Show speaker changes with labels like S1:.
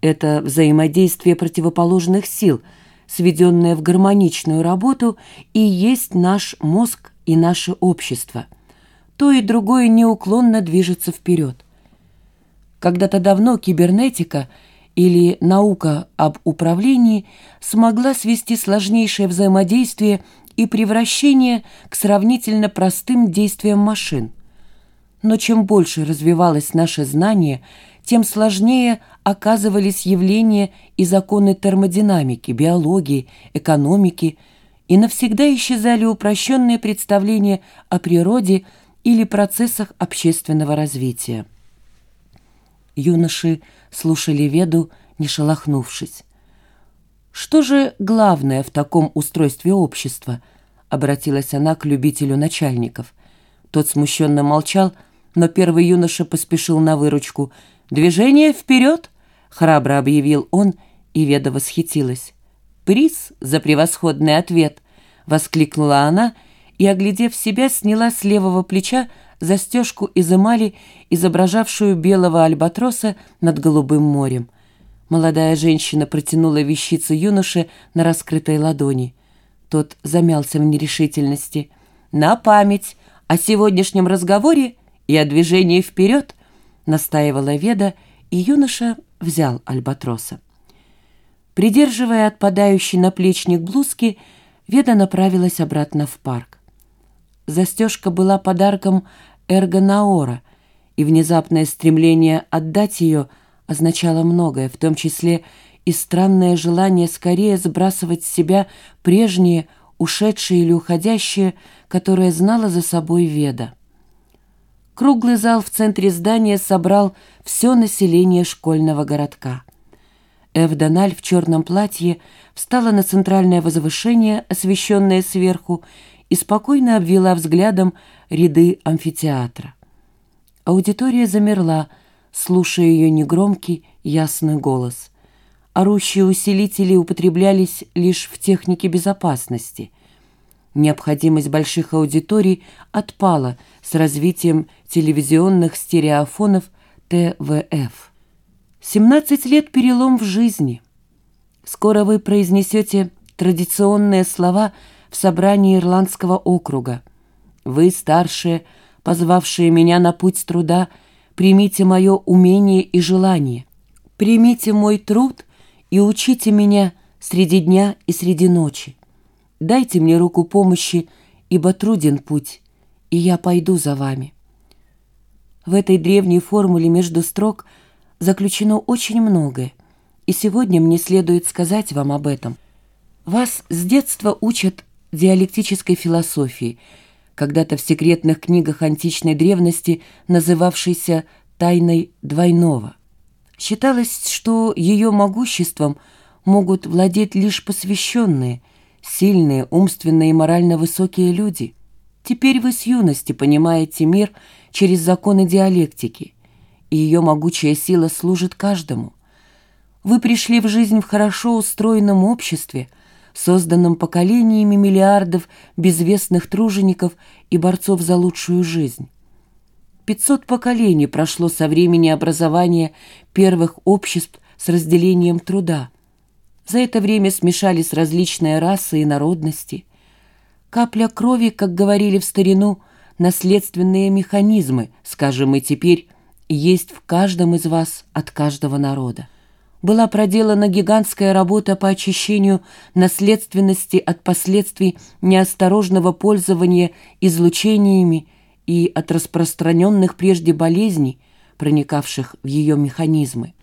S1: Это взаимодействие противоположных сил, сведенное в гармоничную работу, и есть наш мозг и наше общество. То и другое неуклонно движется вперед. Когда-то давно кибернетика или наука об управлении смогла свести сложнейшее взаимодействие и превращение к сравнительно простым действиям машин. Но чем больше развивалось наше знание, тем сложнее оказывались явления и законы термодинамики, биологии, экономики, и навсегда исчезали упрощенные представления о природе или процессах общественного развития. Юноши слушали Веду, не шелохнувшись. «Что же главное в таком устройстве общества?» — обратилась она к любителю начальников. Тот смущенно молчал, но первый юноша поспешил на выручку. «Движение вперед!» — храбро объявил он, и Веда восхитилась. «Приз за превосходный ответ!» — воскликнула она и, оглядев себя, сняла с левого плеча застежку из эмали, изображавшую белого альбатроса над голубым морем. Молодая женщина протянула вещицу юноше на раскрытой ладони. Тот замялся в нерешительности. «На память о сегодняшнем разговоре и о движении вперед!» Настаивала Веда, и юноша взял альбатроса. Придерживая отпадающий наплечник блузки, Веда направилась обратно в парк. Застежка была подарком Эргонаора, и внезапное стремление отдать ее означало многое, в том числе и странное желание скорее сбрасывать с себя прежние, ушедшие или уходящие, которые знала за собой Веда. Круглый зал в центре здания собрал все население школьного городка. Эвдональ в черном платье встала на центральное возвышение, освещенное сверху, и спокойно обвела взглядом ряды амфитеатра. Аудитория замерла, слушая ее негромкий, ясный голос. Орущие усилители употреблялись лишь в технике безопасности. Необходимость больших аудиторий отпала с развитием телевизионных стереофонов ТВФ. 17 лет перелом в жизни. Скоро вы произнесете традиционные слова в собрании Ирландского округа. Вы, старшие, позвавшие меня на путь труда, примите мое умение и желание. Примите мой труд и учите меня среди дня и среди ночи. Дайте мне руку помощи, ибо труден путь, и я пойду за вами. В этой древней формуле между строк заключено очень многое, и сегодня мне следует сказать вам об этом. Вас с детства учат диалектической философии, когда-то в секретных книгах античной древности, называвшейся «тайной двойного». Считалось, что ее могуществом могут владеть лишь посвященные, сильные, умственно и морально высокие люди. Теперь вы с юности понимаете мир через законы диалектики, и ее могучая сила служит каждому. Вы пришли в жизнь в хорошо устроенном обществе – созданном поколениями миллиардов безвестных тружеников и борцов за лучшую жизнь. Пятьсот поколений прошло со времени образования первых обществ с разделением труда. За это время смешались различные расы и народности. Капля крови, как говорили в старину, наследственные механизмы, скажем и теперь, есть в каждом из вас от каждого народа была проделана гигантская работа по очищению наследственности от последствий неосторожного пользования излучениями и от распространенных прежде болезней, проникавших в ее механизмы.